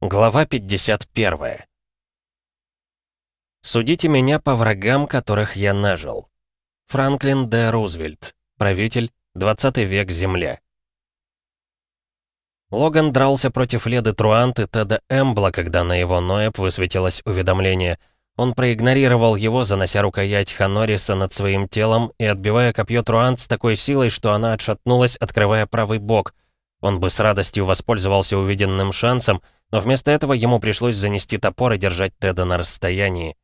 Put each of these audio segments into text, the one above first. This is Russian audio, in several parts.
Глава 51. Судите меня по врагам, которых я нажил. Франклин Д. Рузвельт. Правитель. 20 век. Земля. Логан дрался против Леды Труант и Теда Эмбла, когда на его Ноэб высветилось уведомление. Он проигнорировал его, занося рукоять Ханориса над своим телом и отбивая копье Труант с такой силой, что она отшатнулась, открывая правый бок. Он бы с радостью воспользовался увиденным шансом, но вместо этого ему пришлось занести топор и держать Теда на расстоянии.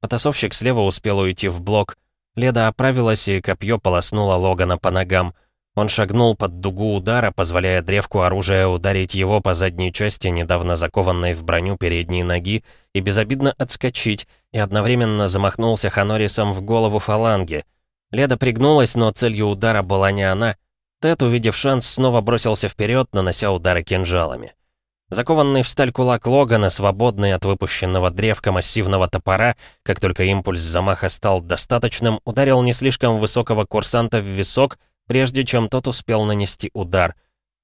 Потасовщик слева успел уйти в блок. Леда оправилась, и копье полоснуло Логана по ногам. Он шагнул под дугу удара, позволяя древку оружия ударить его по задней части, недавно закованной в броню передней ноги, и безобидно отскочить, и одновременно замахнулся Ханорисом в голову фаланги. Леда пригнулась, но целью удара была не она. Тед, увидев шанс, снова бросился вперед, нанося удары кинжалами. Закованный в сталь кулак Логана, свободный от выпущенного древка массивного топора, как только импульс замаха стал достаточным, ударил не слишком высокого курсанта в висок, прежде чем тот успел нанести удар.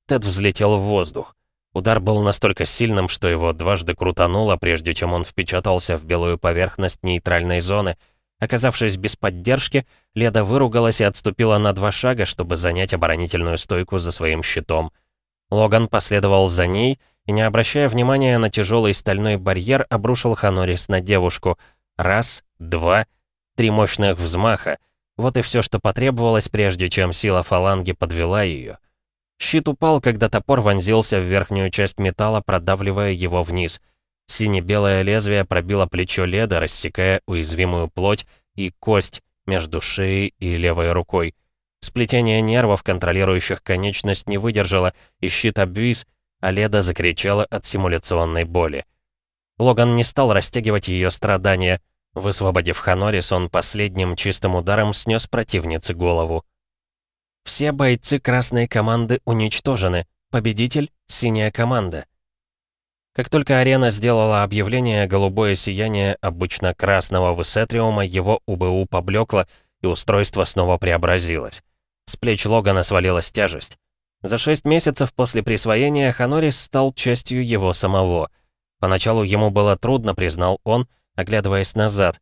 Тед взлетел в воздух. Удар был настолько сильным, что его дважды крутануло, прежде чем он впечатался в белую поверхность нейтральной зоны. Оказавшись без поддержки, Леда выругалась и отступила на два шага, чтобы занять оборонительную стойку за своим щитом. Логан последовал за ней — и, не обращая внимания на тяжелый стальной барьер, обрушил Ханорис на девушку. Раз, два, три мощных взмаха. Вот и все, что потребовалось, прежде чем сила фаланги подвела ее. Щит упал, когда топор вонзился в верхнюю часть металла, продавливая его вниз. Сине-белое лезвие пробило плечо Леда, рассекая уязвимую плоть и кость между шеей и левой рукой. Сплетение нервов, контролирующих конечность, не выдержало, и щит обвис, а закричала от симуляционной боли. Логан не стал растягивать ее страдания. Высвободив Ханорис, он последним чистым ударом снес противнице голову. Все бойцы красной команды уничтожены. Победитель — синяя команда. Как только арена сделала объявление, голубое сияние обычно красного высетриума его УБУ поблекло, и устройство снова преобразилось. С плеч Логана свалилась тяжесть. За шесть месяцев после присвоения Ханорис стал частью его самого. Поначалу ему было трудно, признал он, оглядываясь назад.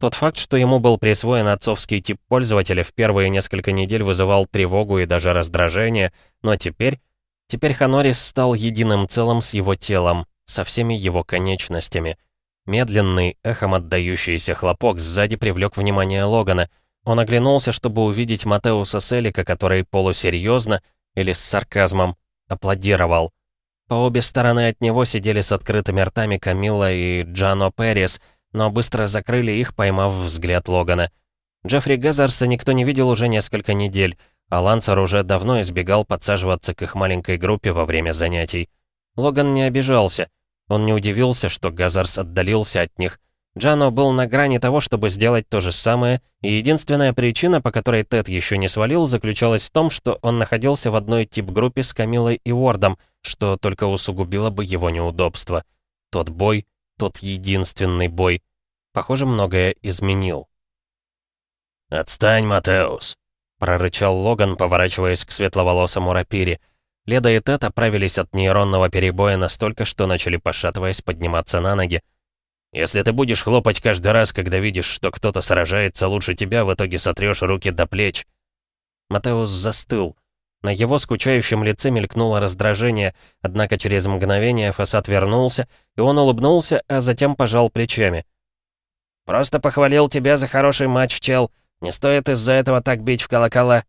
Тот факт, что ему был присвоен отцовский тип пользователя, в первые несколько недель вызывал тревогу и даже раздражение, но теперь... Теперь Ханорис стал единым целым с его телом, со всеми его конечностями. Медленный, эхом отдающийся хлопок сзади привлек внимание Логана. Он оглянулся, чтобы увидеть Матеуса Селика, который полусерьезно, или с сарказмом, аплодировал. По обе стороны от него сидели с открытыми ртами Камилла и Джано Перес, но быстро закрыли их, поймав взгляд Логана. Джеффри Газарса никто не видел уже несколько недель, а Лансер уже давно избегал подсаживаться к их маленькой группе во время занятий. Логан не обижался. Он не удивился, что Газарс отдалился от них. Джано был на грани того, чтобы сделать то же самое, и единственная причина, по которой Тед еще не свалил, заключалась в том, что он находился в одной тип-группе с Камилой и Уордом, что только усугубило бы его неудобство. Тот бой, тот единственный бой, похоже, многое изменил. «Отстань, Матеус!» — прорычал Логан, поворачиваясь к светловолосому рапире. Леда и Тед оправились от нейронного перебоя настолько, что начали, пошатываясь, подниматься на ноги. Если ты будешь хлопать каждый раз, когда видишь, что кто-то сражается лучше тебя, в итоге сотрешь руки до плеч». Матеус застыл. На его скучающем лице мелькнуло раздражение, однако через мгновение фасад вернулся, и он улыбнулся, а затем пожал плечами. «Просто похвалил тебя за хороший матч, чел. Не стоит из-за этого так бить в колокола».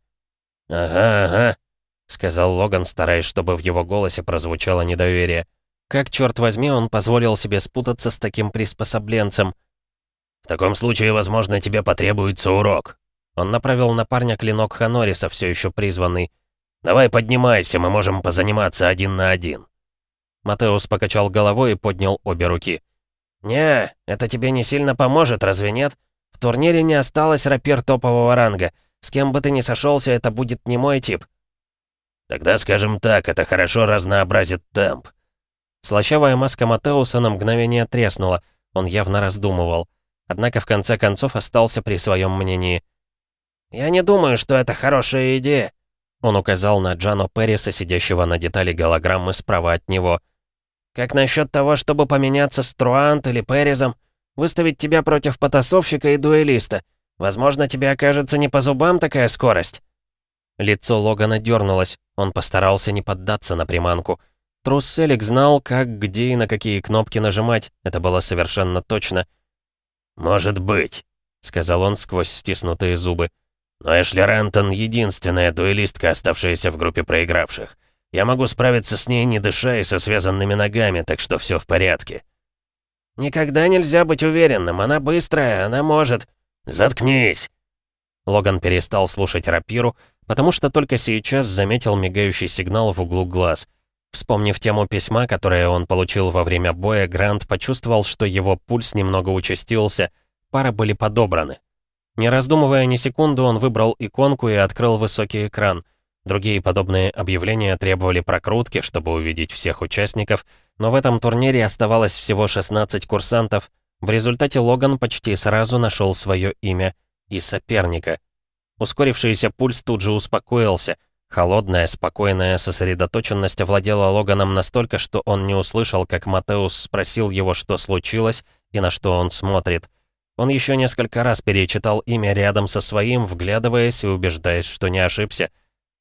«Ага, ага», — сказал Логан, стараясь, чтобы в его голосе прозвучало недоверие. Как, черт возьми, он позволил себе спутаться с таким приспособленцем? «В таком случае, возможно, тебе потребуется урок». Он направил на парня клинок Ханориса, все еще призванный. «Давай поднимайся, мы можем позаниматься один на один». Матеус покачал головой и поднял обе руки. «Не, это тебе не сильно поможет, разве нет? В турнире не осталось рапир топового ранга. С кем бы ты ни сошелся, это будет не мой тип». «Тогда, скажем так, это хорошо разнообразит темп. Слащавая маска Матеуса на мгновение треснула, он явно раздумывал. Однако в конце концов остался при своем мнении. «Я не думаю, что это хорошая идея», — он указал на Джано Перриса, сидящего на детали голограммы справа от него. Как насчет того, чтобы поменяться с Труант или Перезом? Выставить тебя против потасовщика и дуэлиста? Возможно, тебе окажется не по зубам такая скорость». Лицо Логана дернулось. Он постарался не поддаться на приманку. Трус Селик знал, как, где и на какие кнопки нажимать. Это было совершенно точно. «Может быть», — сказал он сквозь стиснутые зубы. «Но Эшли Рентон — единственная дуэлистка, оставшаяся в группе проигравших. Я могу справиться с ней, не дыша и со связанными ногами, так что все в порядке». «Никогда нельзя быть уверенным. Она быстрая, она может...» «Заткнись!» Логан перестал слушать рапиру, потому что только сейчас заметил мигающий сигнал в углу глаз. Вспомнив тему письма, которое он получил во время боя, Грант почувствовал, что его пульс немного участился, пары были подобраны. Не раздумывая ни секунду, он выбрал иконку и открыл высокий экран. Другие подобные объявления требовали прокрутки, чтобы увидеть всех участников, но в этом турнире оставалось всего 16 курсантов. В результате Логан почти сразу нашел свое имя и соперника. Ускорившийся пульс тут же успокоился. Холодная, спокойная сосредоточенность овладела Логаном настолько, что он не услышал, как Матеус спросил его, что случилось и на что он смотрит. Он еще несколько раз перечитал имя рядом со своим, вглядываясь и убеждаясь, что не ошибся.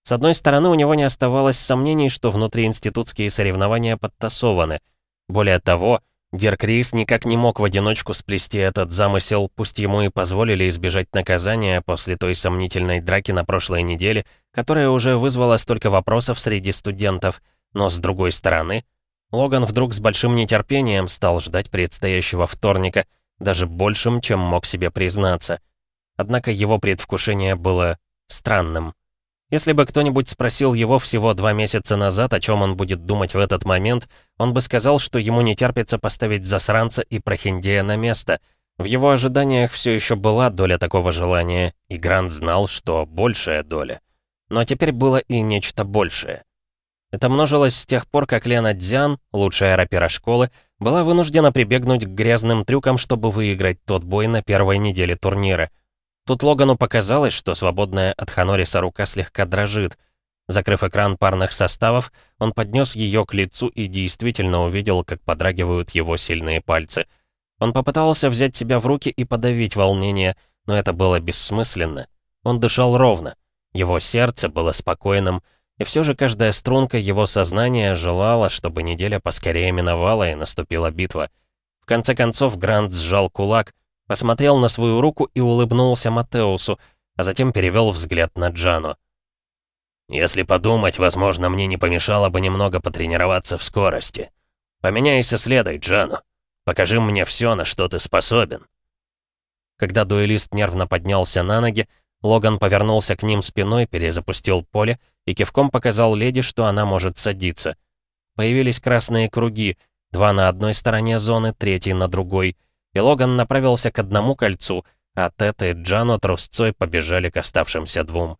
С одной стороны, у него не оставалось сомнений, что внутриинститутские соревнования подтасованы. Более того, Дирк Рис никак не мог в одиночку сплести этот замысел, пусть ему и позволили избежать наказания после той сомнительной драки на прошлой неделе, которая уже вызвала столько вопросов среди студентов. Но с другой стороны, Логан вдруг с большим нетерпением стал ждать предстоящего вторника, даже большим, чем мог себе признаться. Однако его предвкушение было странным. Если бы кто-нибудь спросил его всего два месяца назад, о чем он будет думать в этот момент, он бы сказал, что ему не терпится поставить засранца и прохиндея на место. В его ожиданиях все еще была доля такого желания, и Грант знал, что большая доля. Но теперь было и нечто большее. Это множилось с тех пор, как Лена Дзян, лучшая рапира школы, была вынуждена прибегнуть к грязным трюкам, чтобы выиграть тот бой на первой неделе турнира — Тут Логану показалось, что свободная от Ханориса рука слегка дрожит. Закрыв экран парных составов, он поднес ее к лицу и действительно увидел, как подрагивают его сильные пальцы. Он попытался взять себя в руки и подавить волнение, но это было бессмысленно. Он дышал ровно. Его сердце было спокойным, и все же каждая струнка его сознания желала, чтобы неделя поскорее миновала и наступила битва. В конце концов Грант сжал кулак — Посмотрел на свою руку и улыбнулся Матеусу, а затем перевел взгляд на Джану. «Если подумать, возможно, мне не помешало бы немного потренироваться в скорости. Поменяйся следой, Джану. Покажи мне все, на что ты способен». Когда дуэлист нервно поднялся на ноги, Логан повернулся к ним спиной, перезапустил поле и кивком показал леди, что она может садиться. Появились красные круги, два на одной стороне зоны, третий на другой — и Логан направился к одному кольцу, а Тед и Джано трусцой побежали к оставшимся двум.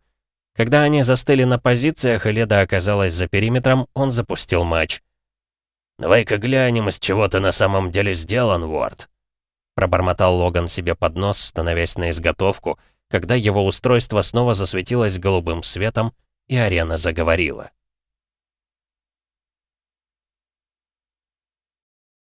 Когда они застыли на позициях, и Леда оказалась за периметром, он запустил матч. «Давай-ка глянем, из чего ты на самом деле сделан, Уорд», пробормотал Логан себе под нос, становясь на изготовку, когда его устройство снова засветилось голубым светом, и арена заговорила.